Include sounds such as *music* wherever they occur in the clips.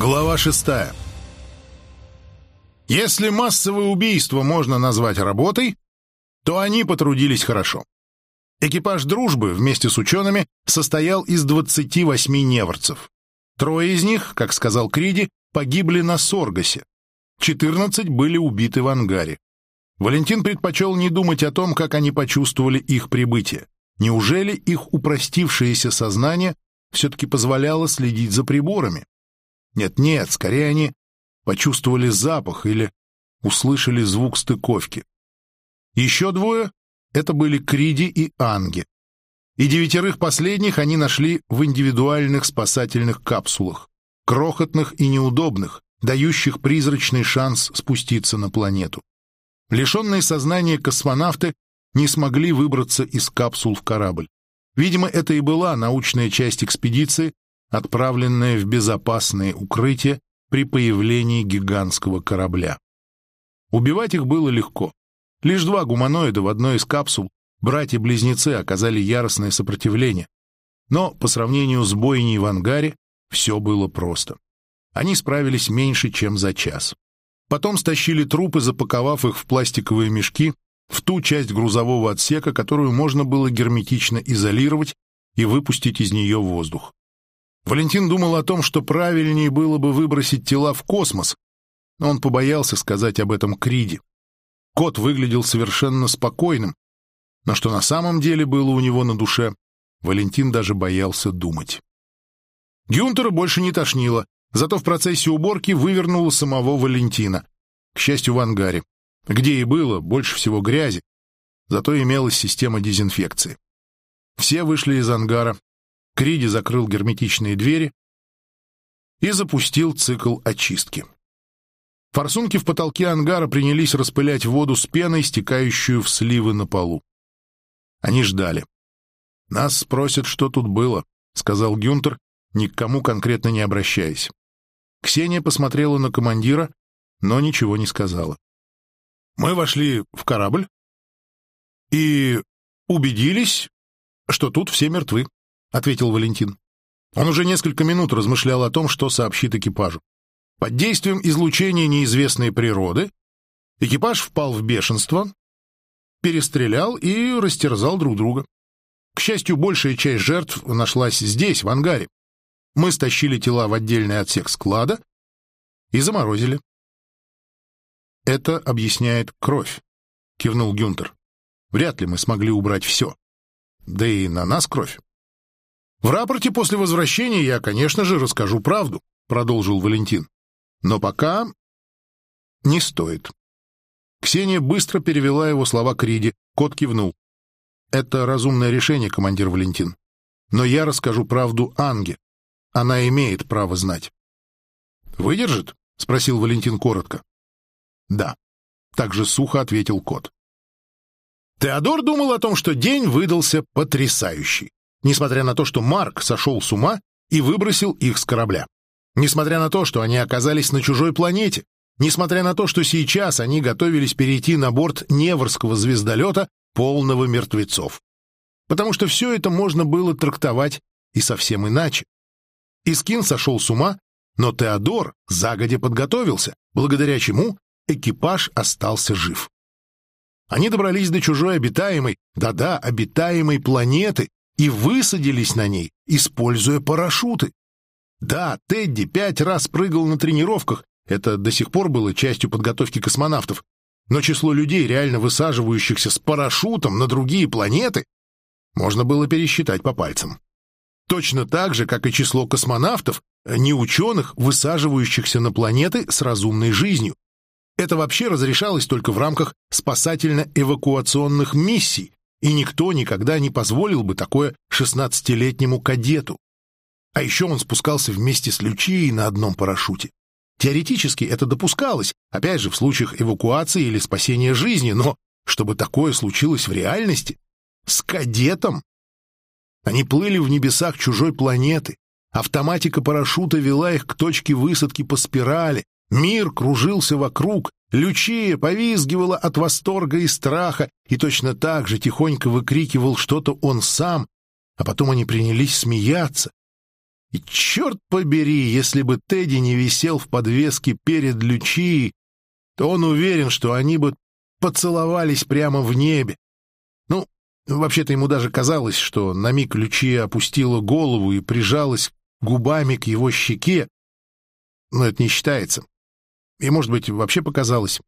Глава шестая. Если массовое убийство можно назвать работой, то они потрудились хорошо. Экипаж «Дружбы» вместе с учеными состоял из 28 неворцев. Трое из них, как сказал Криди, погибли на Соргасе. 14 были убиты в ангаре. Валентин предпочел не думать о том, как они почувствовали их прибытие. Неужели их упростившееся сознание все-таки позволяло следить за приборами? Нет-нет, скорее они почувствовали запах или услышали звук стыковки. Еще двое — это были Криди и Анги. И девятерых последних они нашли в индивидуальных спасательных капсулах, крохотных и неудобных, дающих призрачный шанс спуститься на планету. Лишенные сознания космонавты не смогли выбраться из капсул в корабль. Видимо, это и была научная часть экспедиции, отправленная в безопасное укрытие при появлении гигантского корабля. Убивать их было легко. Лишь два гуманоида в одной из капсул, братья-близнецы, оказали яростное сопротивление. Но по сравнению с бойней в ангаре все было просто. Они справились меньше, чем за час. Потом стащили трупы, запаковав их в пластиковые мешки, в ту часть грузового отсека, которую можно было герметично изолировать и выпустить из нее воздух. Валентин думал о том, что правильнее было бы выбросить тела в космос, но он побоялся сказать об этом Криди. Кот выглядел совершенно спокойным, но что на самом деле было у него на душе, Валентин даже боялся думать. Гюнтера больше не тошнило, зато в процессе уборки вывернуло самого Валентина, к счастью, в ангаре, где и было больше всего грязи, зато имелась система дезинфекции. Все вышли из ангара, Криди закрыл герметичные двери и запустил цикл очистки. Форсунки в потолке ангара принялись распылять воду с пеной, стекающую в сливы на полу. Они ждали. «Нас спросят, что тут было», — сказал Гюнтер, ни к кому конкретно не обращаясь. Ксения посмотрела на командира, но ничего не сказала. «Мы вошли в корабль и убедились, что тут все мертвы», — ответил Валентин. Он уже несколько минут размышлял о том, что сообщит экипажу. Под действием излучения неизвестной природы экипаж впал в бешенство, перестрелял и растерзал друг друга. К счастью, большая часть жертв нашлась здесь, в ангаре. Мы стащили тела в отдельный отсек склада и заморозили. «Это объясняет кровь», — кивнул Гюнтер. «Вряд ли мы смогли убрать все. Да и на нас кровь. «В рапорте после возвращения я, конечно же, расскажу правду», — продолжил Валентин. «Но пока не стоит». Ксения быстро перевела его слова к Риде. Кот кивнул. «Это разумное решение, командир Валентин. Но я расскажу правду Анге. Она имеет право знать». «Выдержит?» — спросил Валентин коротко. «Да», — также сухо ответил кот. Теодор думал о том, что день выдался потрясающий несмотря на то, что Марк сошел с ума и выбросил их с корабля. Несмотря на то, что они оказались на чужой планете, несмотря на то, что сейчас они готовились перейти на борт Неворского звездолета, полного мертвецов. Потому что все это можно было трактовать и совсем иначе. Искин сошел с ума, но Теодор загодя подготовился, благодаря чему экипаж остался жив. Они добрались до чужой обитаемой, да-да, обитаемой планеты, и высадились на ней, используя парашюты. Да, Тедди пять раз прыгал на тренировках, это до сих пор было частью подготовки космонавтов, но число людей, реально высаживающихся с парашютом на другие планеты, можно было пересчитать по пальцам. Точно так же, как и число космонавтов, не ученых, высаживающихся на планеты с разумной жизнью. Это вообще разрешалось только в рамках спасательно-эвакуационных миссий, и никто никогда не позволил бы такое шестнадцатилетнему кадету. А еще он спускался вместе с Лючией на одном парашюте. Теоретически это допускалось, опять же, в случаях эвакуации или спасения жизни, но чтобы такое случилось в реальности? С кадетом? Они плыли в небесах чужой планеты. Автоматика парашюта вела их к точке высадки по спирали. Мир кружился вокруг, Лючия повизгивала от восторга и страха и точно так же тихонько выкрикивал что-то он сам, а потом они принялись смеяться. И черт побери, если бы Тедди не висел в подвеске перед Лючией, то он уверен, что они бы поцеловались прямо в небе. Ну, вообще-то ему даже казалось, что на миг Лючия опустила голову и прижалась губами к его щеке. Но это не считается. И, может быть, вообще показалось.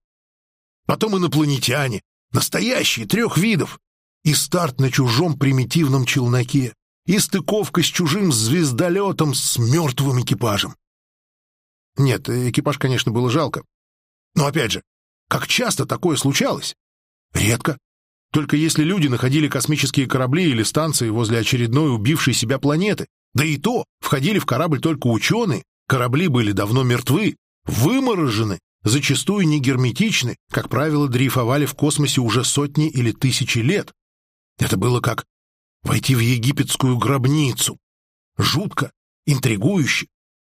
Потом инопланетяне, настоящие, трех видов. И старт на чужом примитивном челноке. И стыковка с чужим звездолетом с мертвым экипажем. Нет, экипаж, конечно, было жалко. Но опять же, как часто такое случалось? Редко. Только если люди находили космические корабли или станции возле очередной убившей себя планеты. Да и то, входили в корабль только ученые, корабли были давно мертвы, выморожены, зачастую не герметичны, как правило, дрейфовали в космосе уже сотни или тысячи лет. Это было как войти в египетскую гробницу. Жутко, интригующе,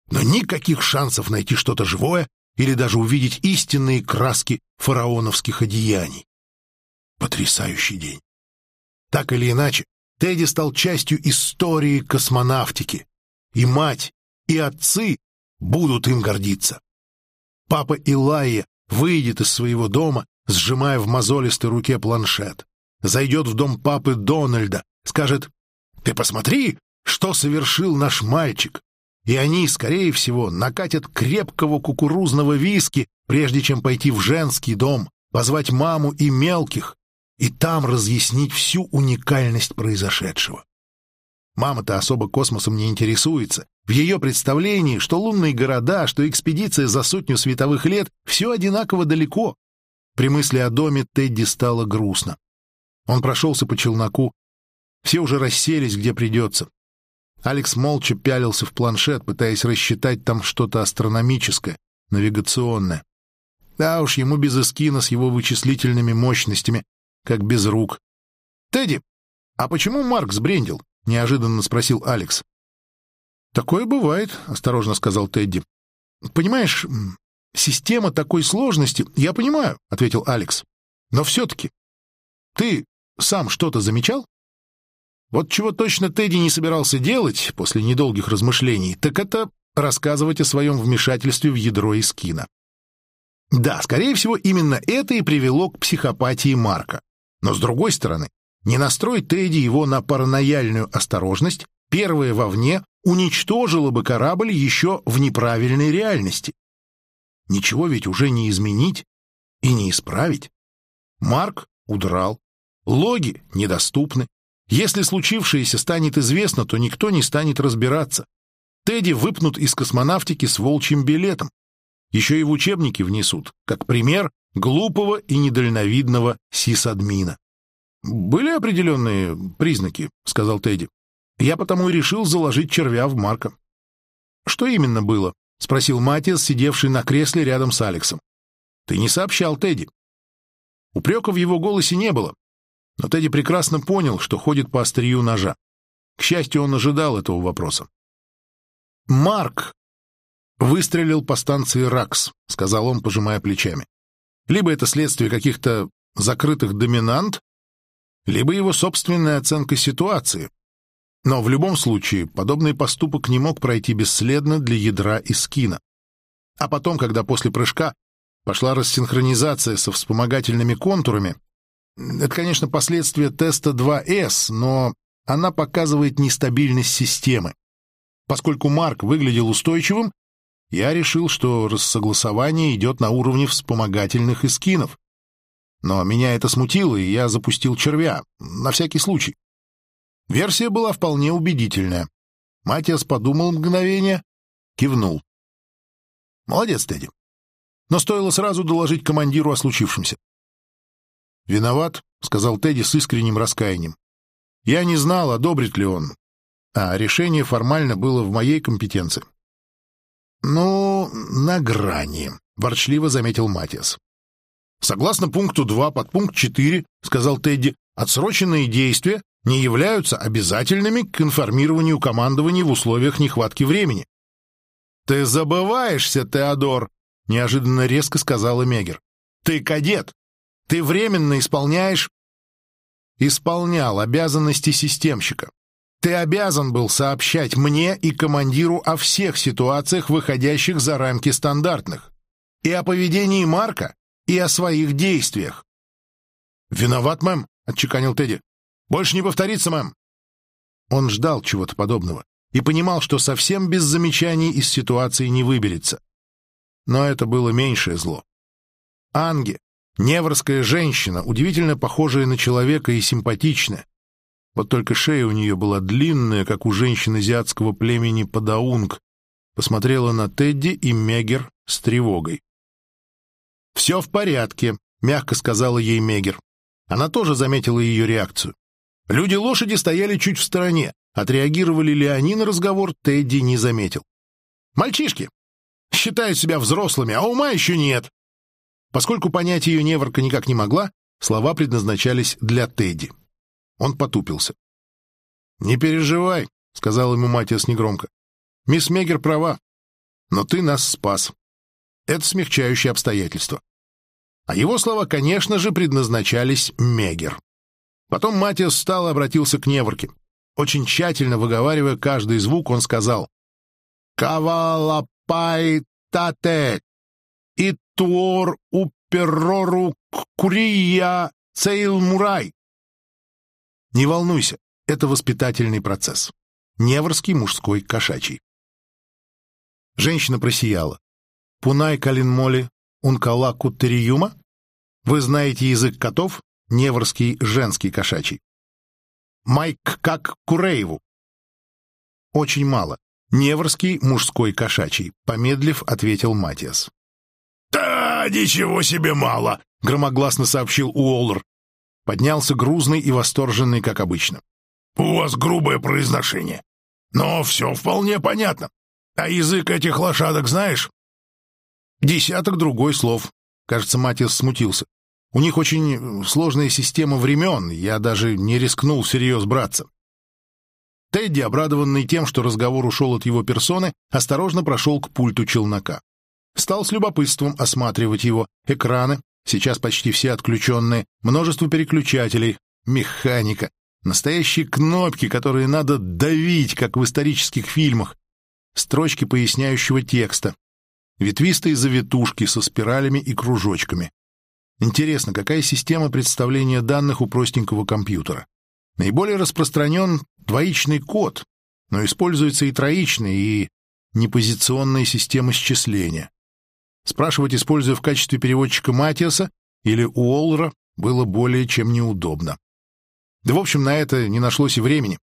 но никаких шансов найти что-то живое или даже увидеть истинные краски фараоновских одеяний. Потрясающий день. Так или иначе, Тедди стал частью истории космонавтики, и мать, и отцы будут им гордиться. Папа Илайя выйдет из своего дома, сжимая в мозолистой руке планшет, зайдет в дом папы Дональда, скажет «Ты посмотри, что совершил наш мальчик!» И они, скорее всего, накатят крепкого кукурузного виски, прежде чем пойти в женский дом, позвать маму и мелких, и там разъяснить всю уникальность произошедшего. Мама-то особо космосом не интересуется. В ее представлении, что лунные города, что экспедиция за сотню световых лет — все одинаково далеко. При мысли о доме Тедди стало грустно. Он прошелся по челноку. Все уже расселись, где придется. Алекс молча пялился в планшет, пытаясь рассчитать там что-то астрономическое, навигационное. Да уж, ему без эскина с его вычислительными мощностями, как без рук. «Тедди, а почему Марк сбрендил?» — неожиданно спросил Алекс. «Такое бывает», — осторожно сказал Тедди. «Понимаешь, система такой сложности, я понимаю», — ответил Алекс. «Но все-таки ты сам что-то замечал?» Вот чего точно Тедди не собирался делать после недолгих размышлений, так это рассказывать о своем вмешательстве в ядро Искина. Да, скорее всего, именно это и привело к психопатии Марка. Но с другой стороны, не настрой Тедди его на паранояльную осторожность, первое вовне уничтожило бы корабль еще в неправильной реальности. Ничего ведь уже не изменить и не исправить. Марк удрал, логи недоступны. Если случившееся станет известно, то никто не станет разбираться. Тедди выпнут из космонавтики с волчьим билетом. Еще и в учебники внесут, как пример глупого и недальновидного сисадмина. «Были определенные признаки», — сказал Тедди. «Я потому и решил заложить червя в Марка». «Что именно было?» — спросил Матиас, сидевший на кресле рядом с Алексом. «Ты не сообщал Тедди». Упрека в его голосе не было, но Тедди прекрасно понял, что ходит по острию ножа. К счастью, он ожидал этого вопроса. «Марк выстрелил по станции РАКС», — сказал он, пожимая плечами. «Либо это следствие каких-то закрытых доминант, либо его собственная оценка ситуации. Но в любом случае подобный поступок не мог пройти бесследно для ядра и скина. А потом, когда после прыжка пошла рассинхронизация со вспомогательными контурами, это, конечно, последствия теста 2С, но она показывает нестабильность системы. Поскольку Марк выглядел устойчивым, я решил, что рассогласование идет на уровне вспомогательных эскинов. Но меня это смутило, и я запустил червя, на всякий случай. Версия была вполне убедительная. Матиас подумал мгновение, кивнул. Молодец, Тедди. Но стоило сразу доложить командиру о случившемся. «Виноват», — сказал Тедди с искренним раскаянием. «Я не знал, одобрит ли он, а решение формально было в моей компетенции». «Ну, на грани», — ворчливо заметил Матиас. «Согласно пункту 2 под пункт 4, — сказал Тедди, — отсроченные действия не являются обязательными к информированию командования в условиях нехватки времени». «Ты забываешься, Теодор», — неожиданно резко сказала Мегер. «Ты кадет, ты временно исполняешь...» «Исполнял обязанности системщика. Ты обязан был сообщать мне и командиру о всех ситуациях, выходящих за рамки стандартных, и о поведении Марка, и о своих действиях. «Виноват, мэм», — отчеканил Тедди. «Больше не повторится, мэм». Он ждал чего-то подобного и понимал, что совсем без замечаний из ситуации не выберется. Но это было меньшее зло. Анге, неврская женщина, удивительно похожая на человека и симпатичная. Вот только шея у нее была длинная, как у женщин азиатского племени Падаунг. Посмотрела на Тедди и Мегер с тревогой. «Все в порядке», — мягко сказала ей Мегер. Она тоже заметила ее реакцию. Люди-лошади стояли чуть в стороне. Отреагировали ли они на разговор, Тедди не заметил. «Мальчишки! Считают себя взрослыми, а ума еще нет!» Поскольку понять ее неворка никак не могла, слова предназначались для Тедди. Он потупился. «Не переживай», — сказал ему Матиас негромко. «Мисс Мегер права, но ты нас спас. Это смягчающее обстоятельство». А его слова, конечно же, предназначались Мегер. Потом Матиас встал и обратился к Неворке. Очень тщательно выговаривая каждый звук, он сказал «Кавалапайтате и туор уперрору курия цейлмурай». Не волнуйся, это воспитательный процесс. Неворский мужской кошачий. Женщина просияла. Пунай калинмоли ункала куттериюма? Вы знаете язык котов? Неворский женский кошачий. Майк как Курееву. Очень мало. Неворский мужской кошачий. Помедлив, ответил Матиас. «Да, ничего себе мало!» — громогласно сообщил Уоллер. Поднялся грузный и восторженный, как обычно. «У вас грубое произношение. Но все вполне понятно. А язык этих лошадок знаешь?» Десяток другой слов. Кажется, Матиас смутился. У них очень сложная система времен, я даже не рискнул всерьез браться. Тедди, обрадованный тем, что разговор ушел от его персоны, осторожно прошел к пульту челнока. Стал с любопытством осматривать его, экраны, сейчас почти все отключенные, множество переключателей, механика, настоящие кнопки, которые надо давить, как в исторических фильмах, строчки поясняющего текста, ветвистые завитушки со спиралями и кружочками. Интересно, какая система представления данных у простенького компьютера? Наиболее распространен двоичный код, но используется и троичный, и непозиционная система счисления. Спрашивать, используя в качестве переводчика Матиаса или Уоллера, было более чем неудобно. Да, в общем, на это не нашлось и времени.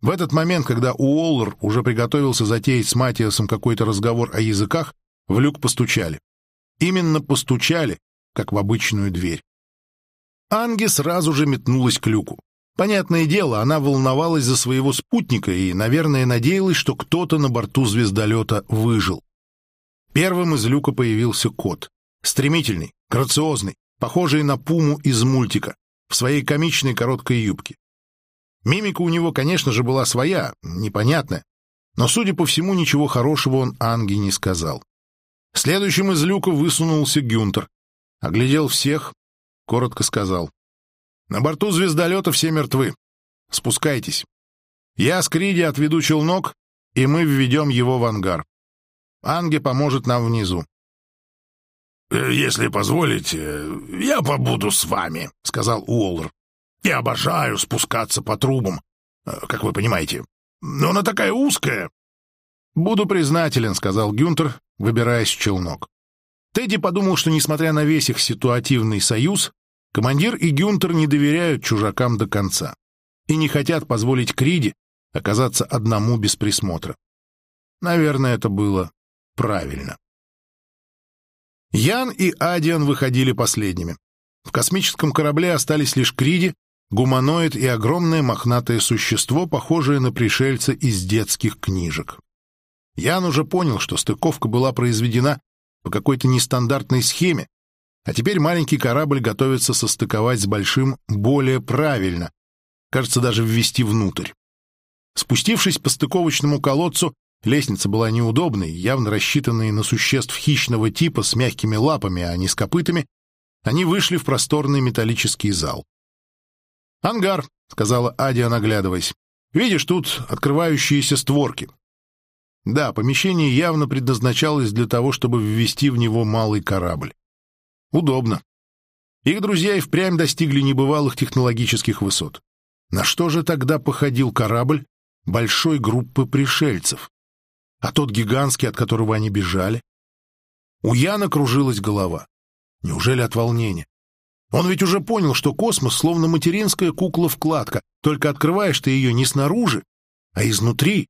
В этот момент, когда Уоллер уже приготовился затеять с Матиасом какой-то разговор о языках, в люк постучали. Именно постучали, как в обычную дверь. Анги сразу же метнулась к люку. Понятное дело, она волновалась за своего спутника и, наверное, надеялась, что кто-то на борту звездолета выжил. Первым из люка появился кот. Стремительный, грациозный, похожий на пуму из мультика, в своей комичной короткой юбке. Мимика у него, конечно же, была своя, непонятная, но, судя по всему, ничего хорошего он Анге не сказал. Следующим из люка высунулся Гюнтер, Оглядел всех, коротко сказал. «На борту звездолета все мертвы. Спускайтесь. Я с Криди отведу челнок, и мы введем его в ангар. Анге поможет нам внизу». «Э, «Если позволите, я побуду с вами», — сказал Уоллер. «Я обожаю спускаться по трубам, э, как вы понимаете. Но она такая узкая». «Буду признателен», — сказал Гюнтер, выбираясь в челнок. Тедди подумал, что, несмотря на весь их ситуативный союз, командир и Гюнтер не доверяют чужакам до конца и не хотят позволить Криди оказаться одному без присмотра. Наверное, это было правильно. Ян и Адиан выходили последними. В космическом корабле остались лишь Криди, гуманоид и огромное мохнатое существо, похожее на пришельца из детских книжек. Ян уже понял, что стыковка была произведена по какой-то нестандартной схеме, а теперь маленький корабль готовится состыковать с большим более правильно, кажется, даже ввести внутрь. Спустившись по стыковочному колодцу, лестница была неудобной, явно рассчитанной на существ хищного типа с мягкими лапами, а не с копытами, они вышли в просторный металлический зал. «Ангар», — сказала Адия, наглядываясь. Видишь, тут открывающиеся створки. Да, помещение явно предназначалось для того, чтобы ввести в него малый корабль. Удобно. Их друзья и впрямь достигли небывалых технологических высот. На что же тогда походил корабль большой группы пришельцев? А тот гигантский, от которого они бежали? У Яна кружилась голова. Неужели от волнения? Он ведь уже понял, что космос словно материнская кукла-вкладка, только открываешь ты ее не снаружи, а изнутри,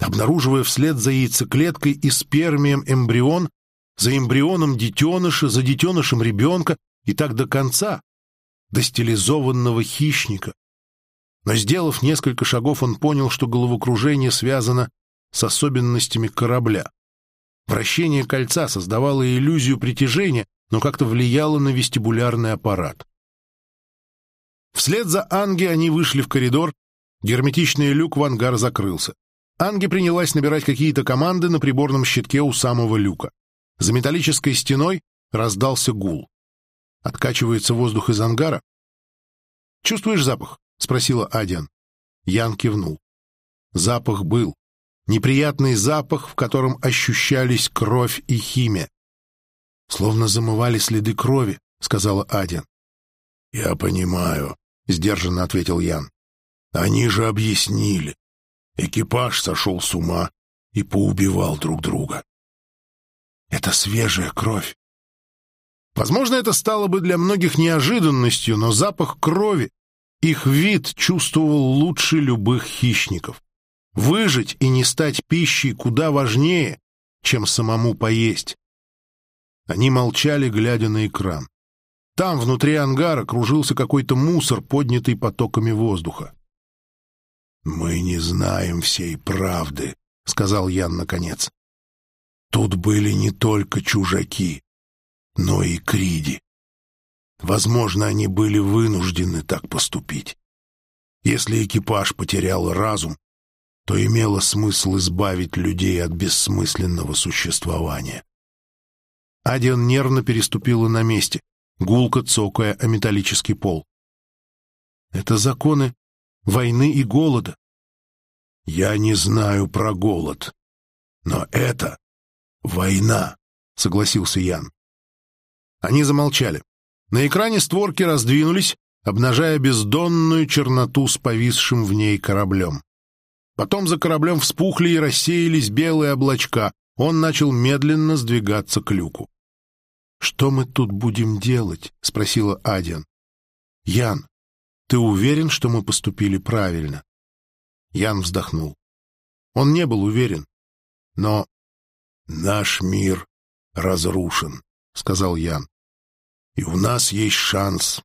обнаруживая вслед за яйцеклеткой и спермием эмбрион, за эмбрионом детеныша, за детенышем ребенка и так до конца, до стилизованного хищника. Но, сделав несколько шагов, он понял, что головокружение связано с особенностями корабля. Вращение кольца создавало иллюзию притяжения, но как-то влияло на вестибулярный аппарат. Вслед за Анги они вышли в коридор, герметичный люк в ангар закрылся. Анги принялась набирать какие-то команды на приборном щитке у самого люка. За металлической стеной раздался гул. Откачивается воздух из ангара. «Чувствуешь запах?» — спросила Адиан. Ян кивнул. Запах был. Неприятный запах, в котором ощущались кровь и химия. «Словно замывали следы крови», — сказала Адиан. «Я понимаю», — сдержанно ответил Ян. «Они же объяснили. Экипаж сошел с ума и поубивал друг друга». «Это свежая кровь». Возможно, это стало бы для многих неожиданностью, но запах крови, их вид чувствовал лучше любых хищников. Выжить и не стать пищей куда важнее, чем самому поесть. Они молчали, глядя на экран. Там, внутри ангара, кружился какой-то мусор, поднятый потоками воздуха. «Мы не знаем всей правды», — сказал Ян наконец. «Тут были не только чужаки, но и криди. Возможно, они были вынуждены так поступить. Если экипаж потерял разум, то имело смысл избавить людей от бессмысленного существования. Адиан нервно переступила на месте, гулко цокая о металлический пол. Это законы войны и голода. Я не знаю про голод, но это война, согласился Ян. Они замолчали. На экране створки раздвинулись, обнажая бездонную черноту с повисшим в ней кораблем. Потом за кораблем вспухли и рассеялись белые облачка, он начал медленно сдвигаться к люку. «Что мы тут будем делать?» — спросила Адиан. «Ян, ты уверен, что мы поступили правильно?» Ян вздохнул. Он не был уверен, но... «Наш мир разрушен», — сказал Ян. «И у нас есть шанс,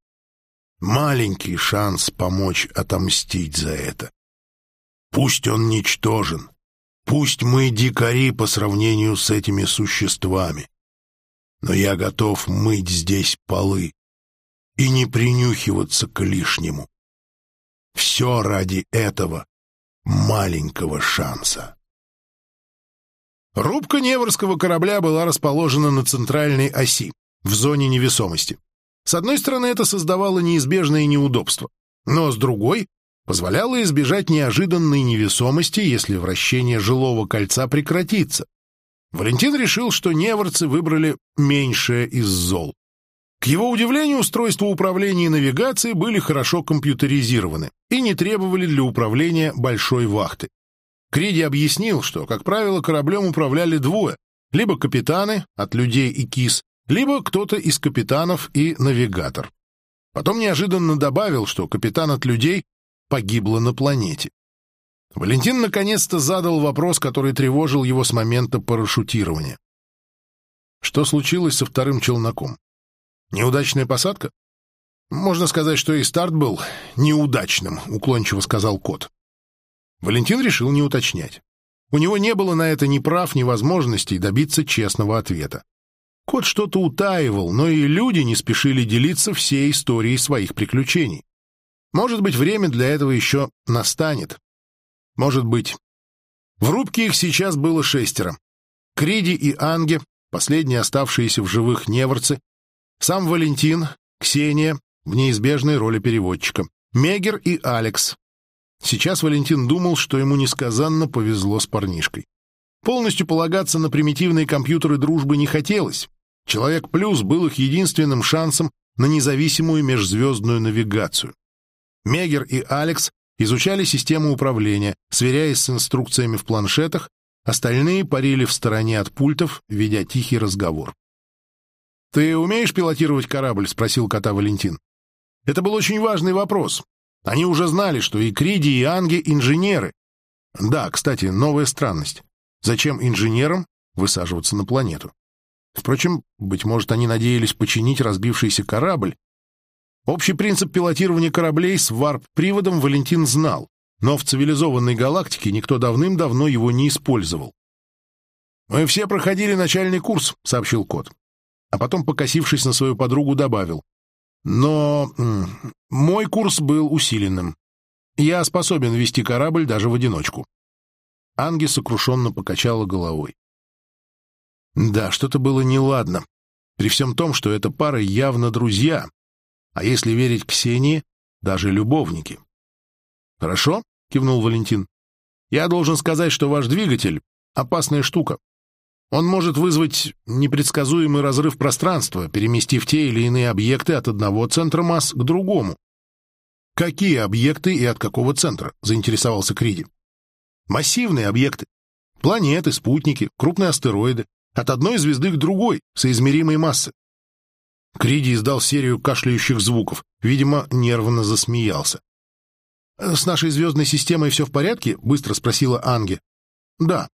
маленький шанс помочь отомстить за это. Пусть он ничтожен, Пусть мы дикари по сравнению с этими существами, но я готов мыть здесь полы и не принюхиваться к лишнему. Все ради этого маленького шанса. Рубка Неворского корабля была расположена на центральной оси, в зоне невесомости. С одной стороны, это создавало неизбежные неудобства, но с другой позволяло избежать неожиданной невесомости, если вращение жилого кольца прекратится. Валентин решил, что неворцы выбрали меньшее из зол. К его удивлению, устройства управления и навигации были хорошо компьютеризированы и не требовали для управления большой вахты. Криди объяснил, что, как правило, кораблем управляли двое, либо капитаны от людей и кис, либо кто-то из капитанов и навигатор. Потом неожиданно добавил, что капитан от людей погибло на планете. Валентин наконец-то задал вопрос, который тревожил его с момента парашютирования. Что случилось со вторым челноком? Неудачная посадка? Можно сказать, что и старт был неудачным, уклончиво сказал кот. Валентин решил не уточнять. У него не было на это ни прав, ни возможностей добиться честного ответа. Кот что-то утаивал, но и люди не спешили делиться всей историей своих приключений. Может быть, время для этого еще настанет. Может быть. В рубке их сейчас было шестеро. Криди и Анге, последние оставшиеся в живых неворцы, сам Валентин, Ксения в неизбежной роли переводчика, Мегер и Алекс. Сейчас Валентин думал, что ему несказанно повезло с парнишкой. Полностью полагаться на примитивные компьютеры дружбы не хотелось. Человек Плюс был их единственным шансом на независимую межзвездную навигацию. Мегер и Алекс изучали систему управления, сверяясь с инструкциями в планшетах, остальные парили в стороне от пультов, ведя тихий разговор. «Ты умеешь пилотировать корабль?» — спросил кота Валентин. Это был очень важный вопрос. Они уже знали, что и Криди, и Анги — инженеры. Да, кстати, новая странность. Зачем инженерам высаживаться на планету? Впрочем, быть может, они надеялись починить разбившийся корабль. Общий принцип пилотирования кораблей с варп-приводом Валентин знал, но в цивилизованной галактике никто давным-давно его не использовал. «Мы все проходили начальный курс», — сообщил кот. А потом, покосившись на свою подругу, добавил. «Но мой курс был усиленным. Я способен вести корабль даже в одиночку». Анги сокрушенно покачала головой. Да, что-то было неладно. При всем том, что эта пара явно друзья, а если верить Ксении, даже любовники. «Хорошо», — кивнул Валентин. «Я должен сказать, что ваш двигатель — опасная штука. Он может вызвать непредсказуемый разрыв пространства, переместив те или иные объекты от одного центра масс к другому. «Какие объекты и от какого центра?» — заинтересовался Криди. «Массивные объекты. Планеты, спутники, крупные астероиды. От одной звезды к другой, соизмеримой массы». Криди издал серию кашляющих звуков, видимо, нервно засмеялся. «С нашей звездной системой все в порядке?» — быстро спросила Анге. «Да»,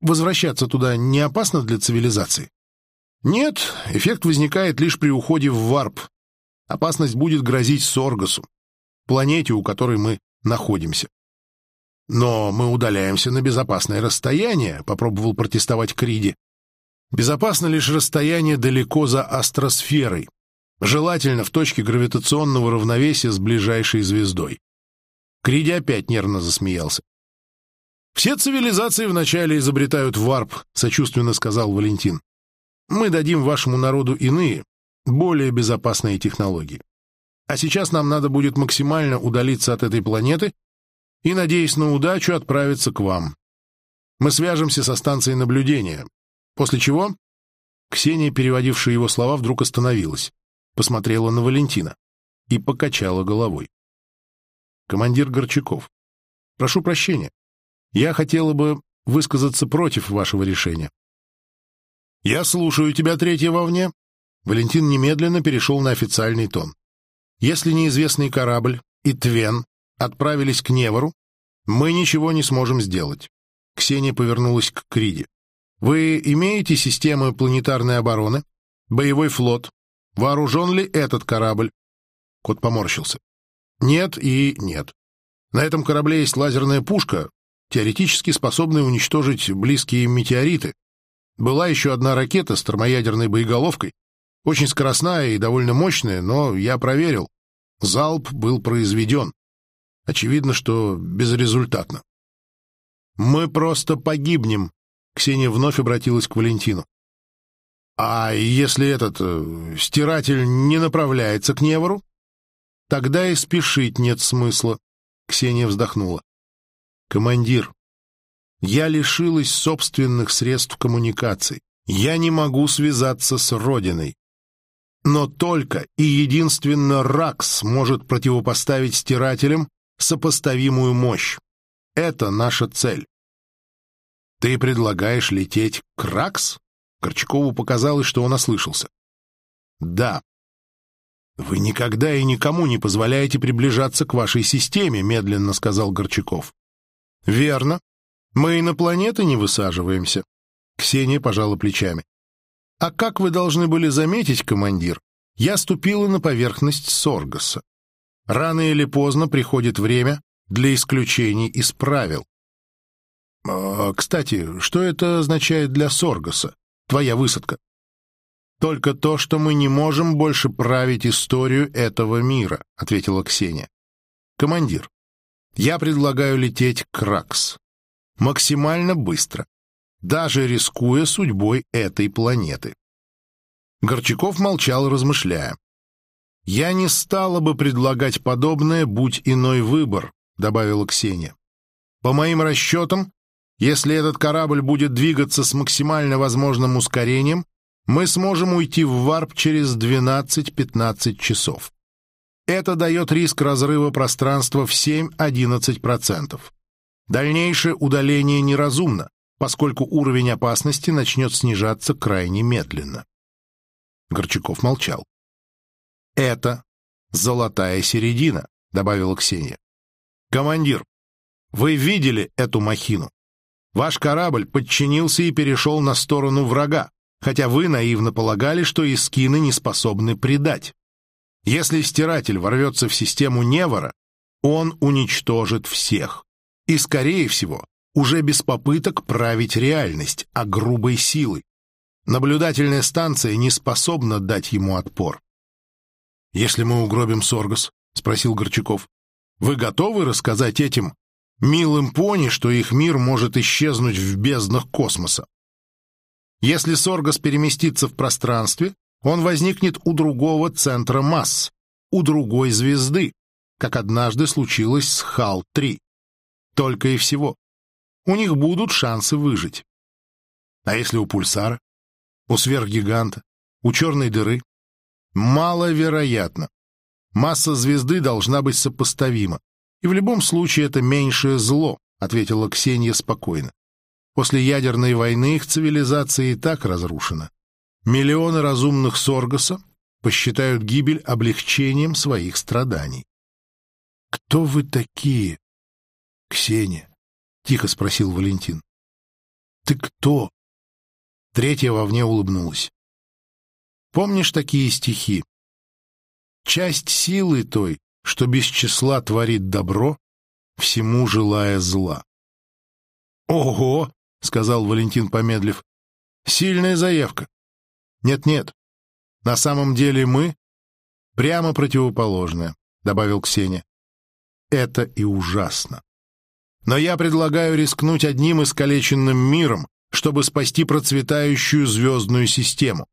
Возвращаться туда не опасно для цивилизации? Нет, эффект возникает лишь при уходе в варп. Опасность будет грозить Соргасу, планете, у которой мы находимся. Но мы удаляемся на безопасное расстояние, попробовал протестовать Криди. Безопасно лишь расстояние далеко за астросферой, желательно в точке гравитационного равновесия с ближайшей звездой. Криди опять нервно засмеялся. «Все цивилизации вначале изобретают варп», — сочувственно сказал Валентин. «Мы дадим вашему народу иные, более безопасные технологии. А сейчас нам надо будет максимально удалиться от этой планеты и, надеясь на удачу, отправиться к вам. Мы свяжемся со станцией наблюдения, после чего...» Ксения, переводившая его слова, вдруг остановилась, посмотрела на Валентина и покачала головой. «Командир Горчаков, прошу прощения. Я хотела бы высказаться против вашего решения. «Я слушаю тебя, третья вовне». Валентин немедленно перешел на официальный тон. «Если неизвестный корабль и Твен отправились к Невору, мы ничего не сможем сделать». Ксения повернулась к Криде. «Вы имеете системы планетарной обороны? Боевой флот? Вооружен ли этот корабль?» Кот поморщился. «Нет и нет. На этом корабле есть лазерная пушка, теоретически способные уничтожить близкие метеориты. Была еще одна ракета с термоядерной боеголовкой, очень скоростная и довольно мощная, но я проверил. Залп был произведен. Очевидно, что безрезультатно. «Мы просто погибнем», — Ксения вновь обратилась к Валентину. «А если этот э, стиратель не направляется к Невору?» «Тогда и спешить нет смысла», — Ксения вздохнула. «Командир, я лишилась собственных средств коммуникации. Я не могу связаться с Родиной. Но только и единственно РАКС может противопоставить стирателям сопоставимую мощь. Это наша цель. Ты предлагаешь лететь к РАКС? Корчакову показалось, что он ослышался. Да. Вы никогда и никому не позволяете приближаться к вашей системе, медленно сказал Горчаков. «Верно. Мы и на планеты не высаживаемся». Ксения пожала плечами. «А как вы должны были заметить, командир, я ступила на поверхность Соргаса. Рано или поздно приходит время для исключений из правил. А, кстати, что это означает для Соргаса, твоя высадка? Только то, что мы не можем больше править историю этого мира, ответила Ксения. Командир, я предлагаю лететь к Ракс. Максимально быстро, даже рискуя судьбой этой планеты. Горчаков молчал, размышляя. «Я не стала бы предлагать подобное, будь иной выбор», добавила Ксения. «По моим расчетам, если этот корабль будет двигаться с максимально возможным ускорением, мы сможем уйти в варп через 12-15 часов. Это дает риск разрыва пространства в 7-11%. Дальнейшее удаление неразумно, поскольку уровень опасности начнет снижаться крайне медленно. Горчаков молчал. «Это золотая середина», — добавила Ксения. «Командир, вы видели эту махину? Ваш корабль подчинился и перешел на сторону врага, хотя вы наивно полагали, что искины не способны предать. Если стиратель ворвется в систему Невора, он уничтожит всех. И, скорее всего, уже без попыток править реальность, а грубой силой. Наблюдательная станция не способна дать ему отпор. «Если мы угробим Соргас?» — спросил Горчаков. «Вы готовы рассказать этим милым пони, что их мир может исчезнуть в безднах космоса? Если Соргас переместится в пространстве, он возникнет у другого центра масс, у другой звезды, как однажды случилось с Хал-3. Только и всего. У них будут шансы выжить. А если у пульсара? У сверхгиганта? У черной дыры? Маловероятно. Масса звезды должна быть сопоставима. И в любом случае это меньшее зло, ответила Ксения спокойно. После ядерной войны их цивилизация и так разрушена. Миллионы разумных Соргаса посчитают гибель облегчением своих страданий. «Кто вы такие?» «Ксения», — тихо спросил Валентин. «Ты кто?» Третья вовне улыбнулась. «Помнишь такие стихи? Часть силы той, что без числа творит добро, всему желая зла». «Ого!» — сказал Валентин, помедлив. «Сильная заявка. Нет-нет, на самом деле мы прямо противоположное, добавил Ксения. Это и ужасно. Но я предлагаю рискнуть одним искалеченным миром, чтобы спасти процветающую звездную систему.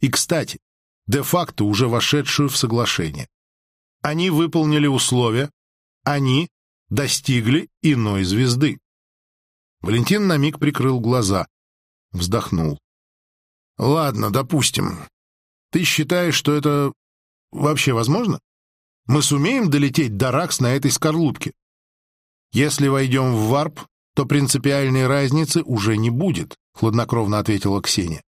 И, кстати, де-факто уже вошедшую в соглашение. Они выполнили условия, они достигли иной звезды. Валентин на миг прикрыл глаза, вздохнул. Ладно, допустим. Ты считаешь, что это вообще возможно? Мы сумеем долететь до Ракс на этой скорлупке? Если войдем в варп, то принципиальной разницы уже не будет, хладнокровно ответила Ксения.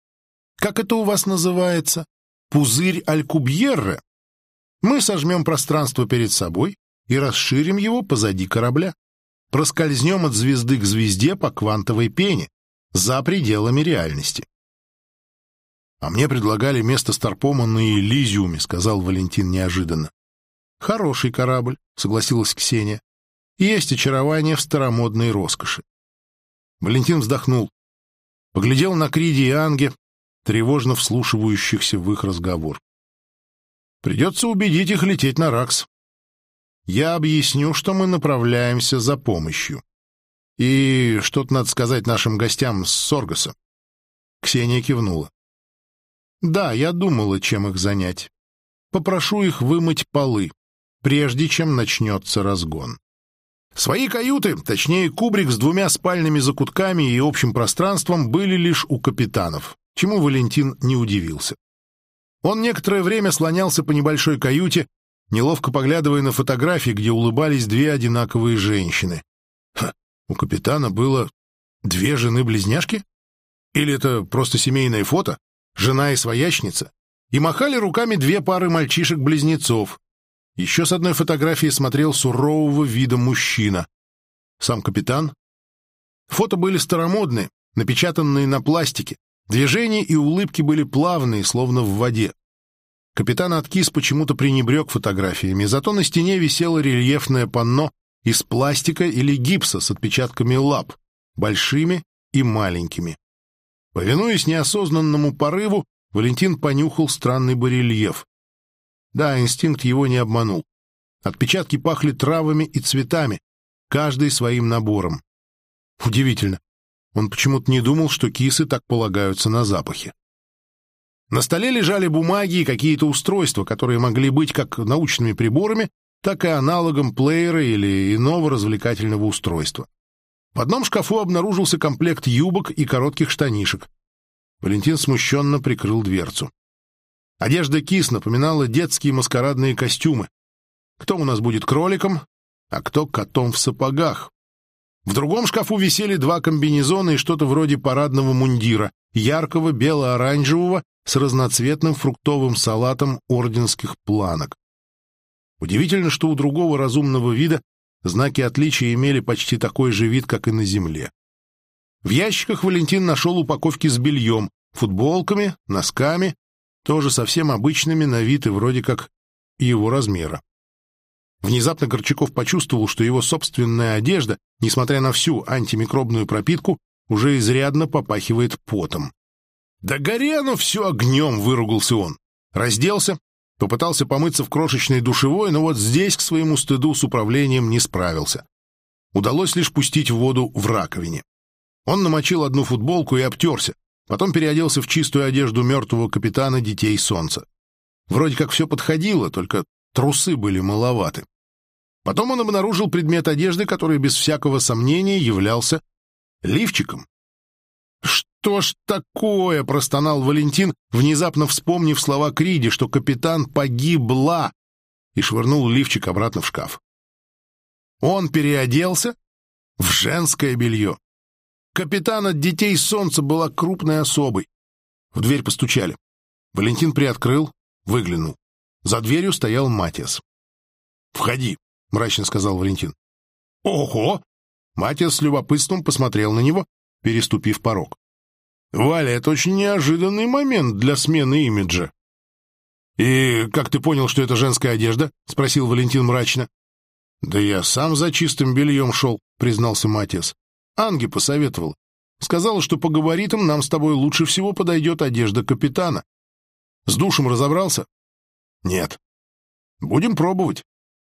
Как это у вас называется? Пузырь Алькубьерре? Мы сожмем пространство перед собой и расширим его позади корабля. Проскользнем от звезды к звезде по квантовой пене, за пределами реальности. «А мне предлагали место Старпома на Элизиуме», — сказал Валентин неожиданно. «Хороший корабль», — согласилась Ксения. «Есть очарование в старомодной роскоши». Валентин вздохнул. Поглядел на Криди и Анге, тревожно вслушивающихся в их разговор. «Придется убедить их лететь на Ракс. Я объясню, что мы направляемся за помощью. И что-то надо сказать нашим гостям с Соргаса». Ксения кивнула. Да, я думала, чем их занять. Попрошу их вымыть полы, прежде чем начнется разгон. Свои каюты, точнее кубрик с двумя спальными закутками и общим пространством, были лишь у капитанов, чему Валентин не удивился. Он некоторое время слонялся по небольшой каюте, неловко поглядывая на фотографии, где улыбались две одинаковые женщины. Ха, у капитана было две жены-близняшки? Или это просто семейное фото? Жена и своячница, и махали руками две пары мальчишек-близнецов. Еще с одной фотографии смотрел сурового вида мужчина. Сам капитан. Фото были старомодные, напечатанные на пластике. Движения и улыбки были плавные, словно в воде. Капитан Откис почему-то пренебрег фотографиями, зато на стене висело рельефное панно из пластика или гипса с отпечатками лап, большими и маленькими. Повинуясь неосознанному порыву, Валентин понюхал странный барельеф. Да, инстинкт его не обманул. Отпечатки пахли травами и цветами, каждый своим набором. Удивительно. Он почему-то не думал, что кисы так полагаются на запахи. На столе лежали бумаги и какие-то устройства, которые могли быть как научными приборами, так и аналогом плеера или иного развлекательного устройства. В одном шкафу обнаружился комплект юбок и коротких штанишек. Валентин смущенно прикрыл дверцу. Одежда кис напоминала детские маскарадные костюмы. Кто у нас будет кроликом, а кто котом в сапогах. В другом шкафу висели два комбинезона и что-то вроде парадного мундира, яркого бело-оранжевого с разноцветным фруктовым салатом орденских планок. Удивительно, что у другого разумного вида знаки отличия имели почти такой же вид, как и на земле. В ящиках Валентин нашел упаковки с бельем, футболками, носками, тоже совсем обычными на вид и вроде как его размера. Внезапно Горчаков почувствовал, что его собственная одежда, несмотря на всю антимикробную пропитку, уже изрядно попахивает потом. «Да гори оно все огнем!» — выругался он. Разделся, попытался помыться в крошечной душевой, но вот здесь к своему стыду с управлением не справился. Удалось лишь пустить воду в раковине. Он намочил одну футболку и обтерся, потом переоделся в чистую одежду мертвого капитана Детей Солнца. Вроде как все подходило, только трусы были маловаты. Потом он обнаружил предмет одежды, который без всякого сомнения являлся лифчиком. «Что ж такое?» — простонал Валентин, внезапно вспомнив слова Криди, что капитан погибла, и швырнул лифчик обратно в шкаф. Он переоделся в женское белье. Капитан от детей солнца была крупной особой. В дверь постучали. Валентин приоткрыл, выглянул. За дверью стоял Матиас. «Входи», — мрачно сказал Валентин. «Ого!» Матиас с любопытством посмотрел на него, переступив порог. «Валя, это очень неожиданный момент для смены имиджа». «И как ты понял, что это женская одежда?» — спросил Валентин мрачно. «Да я сам за чистым бельем шел», — признался Матиас. «Анги посоветовал. Сказала, что по габаритам нам с тобой лучше всего подойдет одежда капитана. С душем разобрался?» «Нет». «Будем пробовать.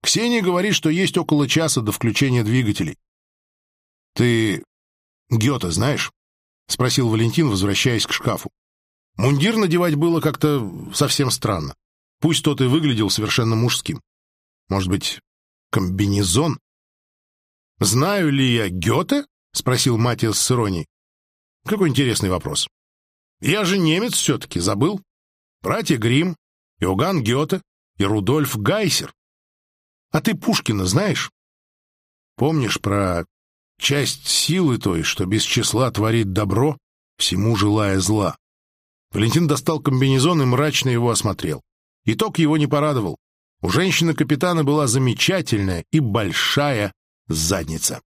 Ксения говорит, что есть около часа до включения двигателей. «Ты Гёте знаешь?» — спросил Валентин, возвращаясь к шкафу. Мундир надевать было как-то совсем странно. Пусть тот и выглядел совершенно мужским. Может быть, комбинезон? «Знаю ли я Гёте?» — спросил Матиас с иронией. «Какой интересный вопрос. Я же немец все-таки, забыл. Братья Грим, Иоганн Гёте и Рудольф Гайсер. А ты Пушкина знаешь? Помнишь про часть силы той, что без числа творит добро, всему желая зла? Валентин достал комбинезон и мрачно его осмотрел. Итог его не порадовал. У женщины-капитана была замечательная и большая задница.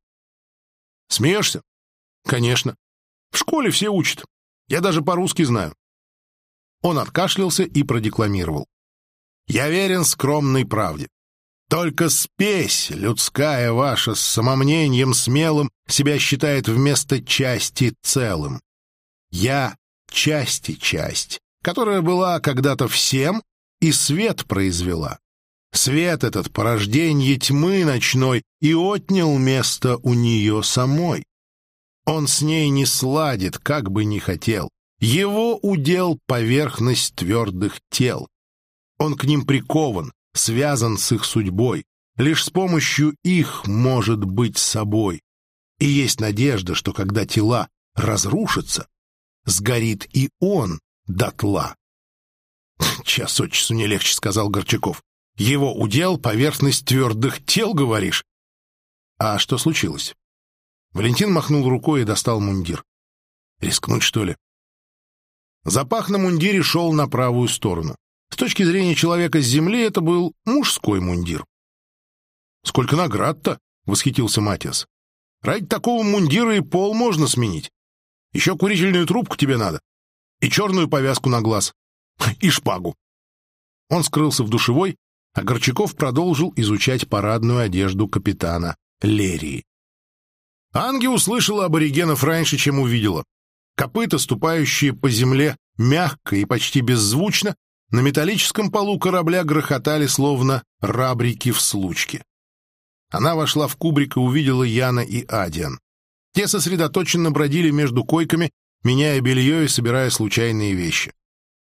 Смеешься? Конечно. В школе все учат. Я даже по-русски знаю. Он откашлялся и продекламировал. Я верен скромной правде. Только спесь людская ваша с самомнением смелым себя считает вместо части целым. Я — части часть, которая была когда-то всем и свет произвела. Свет этот — порождение тьмы ночной и отнял место у нее самой. Он с ней не сладит, как бы ни хотел. Его удел поверхность твердых тел. Он к ним прикован, связан с их судьбой. Лишь с помощью их может быть собой. И есть надежда, что когда тела разрушатся, сгорит и он дотла. «Час от часу не легче», — сказал Горчаков. «Его удел — поверхность твердых тел, говоришь?» «А что случилось?» Валентин махнул рукой и достал мундир. «Рискнуть, что ли?» Запах на мундире шел на правую сторону. С точки зрения человека с земли это был мужской мундир. «Сколько наград-то!» — восхитился Матиас. «Ради такого мундира и пол можно сменить. Еще курительную трубку тебе надо. И черную повязку на глаз. *laughs* И шпагу». Он скрылся в душевой, а Горчаков продолжил изучать парадную одежду капитана Лерии. Анги услышала аборигенов раньше, чем увидела. Копыта, ступающие по земле мягко и почти беззвучно, на металлическом полу корабля грохотали, словно рабрики в случке. Она вошла в кубрик и увидела Яна и Адиан. Те сосредоточенно бродили между койками, меняя белье и собирая случайные вещи.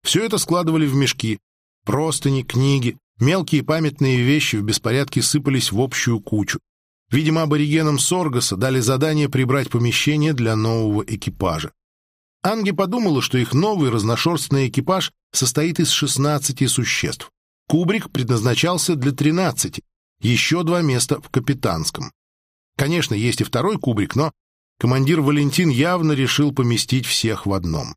Все это складывали в мешки. Простыни, книги, Мелкие памятные вещи в беспорядке сыпались в общую кучу. Видимо, аборигенам Соргаса дали задание прибрать помещение для нового экипажа. Анги подумала, что их новый разношерстный экипаж состоит из 16 существ. Кубрик предназначался для 13, еще два места в капитанском. Конечно, есть и второй кубрик, но командир Валентин явно решил поместить всех в одном.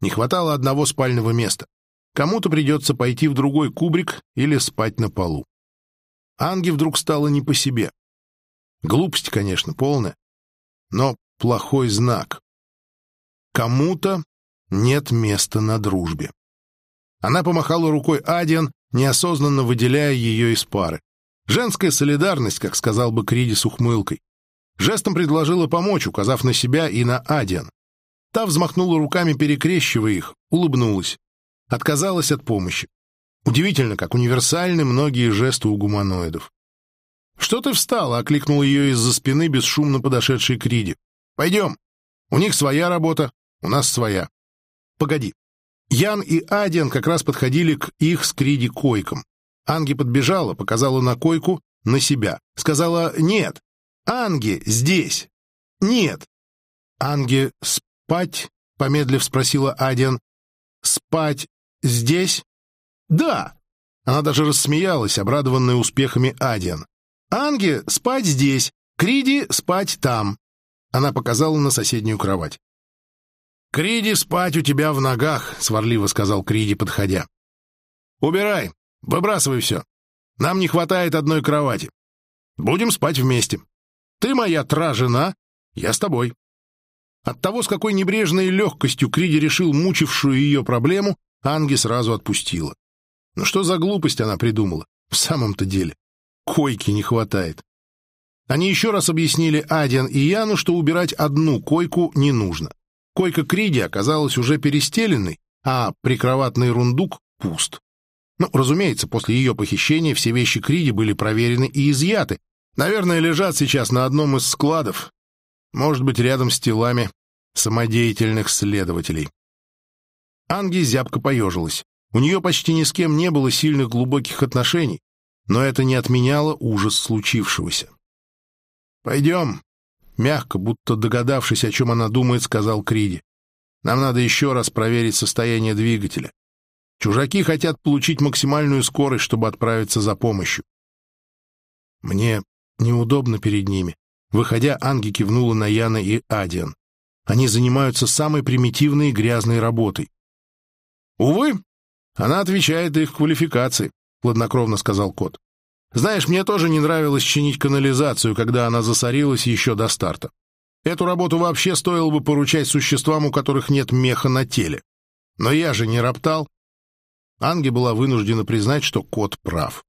Не хватало одного спального места. Кому-то придется пойти в другой кубрик или спать на полу. Анге вдруг стало не по себе. Глупость, конечно, полная, но плохой знак. Кому-то нет места на дружбе. Она помахала рукой Адиан, неосознанно выделяя ее из пары. Женская солидарность, как сказал бы Криди с ухмылкой. Жестом предложила помочь, указав на себя и на Адиан. Та взмахнула руками, перекрещивая их, улыбнулась. Отказалась от помощи. Удивительно, как универсальны многие жесты у гуманоидов. «Что ты встала?» — окликнул ее из-за спины бесшумно подошедший Криди. «Пойдем. У них своя работа, у нас своя. Погоди. Ян и Адиан как раз подходили к их с Криди койкам. Анги подбежала, показала на койку, на себя. Сказала «нет». «Анги, здесь!» «Нет!» «Анги, спать?» — помедлив спросила Адиан. «Спать здесь?» «Да!» Она даже рассмеялась, обрадованная успехами Адиан. «Анги, спать здесь! Криди, спать там!» Она показала на соседнюю кровать. «Криди, спать у тебя в ногах», — сварливо сказал Криди, подходя. «Убирай, выбрасывай все. Нам не хватает одной кровати. Будем спать вместе. Ты моя тра-жена, я с тобой». От того, с какой небрежной легкостью Криди решил мучившую ее проблему, Анги сразу отпустила. Ну что за глупость она придумала? В самом-то деле. Койки не хватает. Они еще раз объяснили Адиан и Яну, что убирать одну койку не нужно. Койка Криди оказалась уже перестеленной, а прикроватный рундук пуст. Ну, разумеется, после ее похищения все вещи Криди были проверены и изъяты. Наверное, лежат сейчас на одном из складов. Может быть, рядом с телами самодеятельных следователей. Анги зябко поежилась. У нее почти ни с кем не было сильных глубоких отношений, но это не отменяло ужас случившегося. «Пойдем», Мягко, будто догадавшись, о чем она думает, сказал Криди. «Нам надо еще раз проверить состояние двигателя. Чужаки хотят получить максимальную скорость, чтобы отправиться за помощью». «Мне неудобно перед ними». Выходя, Анги кивнула на Яна и Адиан. Они занимаются самой примитивной и грязной работой. «Увы, она отвечает их квалификации», — хладнокровно сказал кот. Знаешь, мне тоже не нравилось чинить канализацию, когда она засорилась еще до старта. Эту работу вообще стоило бы поручать существам, у которых нет меха на теле. Но я же не роптал. Анги была вынуждена признать, что кот прав.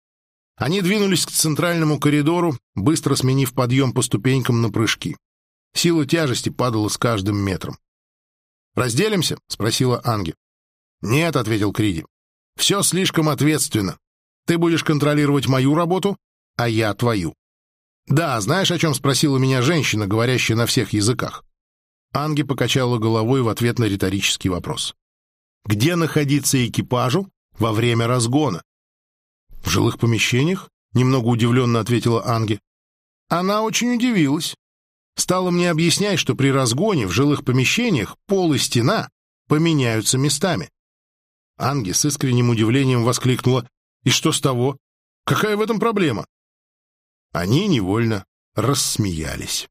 Они двинулись к центральному коридору, быстро сменив подъем по ступенькам на прыжки. Сила тяжести падала с каждым метром. «Разделимся?» — спросила Анги. «Нет», — ответил Криди. «Все слишком ответственно. Ты будешь контролировать мою работу, а я твою. Да, знаешь, о чем спросила меня женщина, говорящая на всех языках? Анги покачала головой в ответ на риторический вопрос. Где находиться экипажу во время разгона? В жилых помещениях? Немного удивленно ответила Анги. Она очень удивилась. Стала мне объяснять, что при разгоне в жилых помещениях пол и стена поменяются местами. Анги с искренним удивлением воскликнула. И что с того? Какая в этом проблема? Они невольно рассмеялись.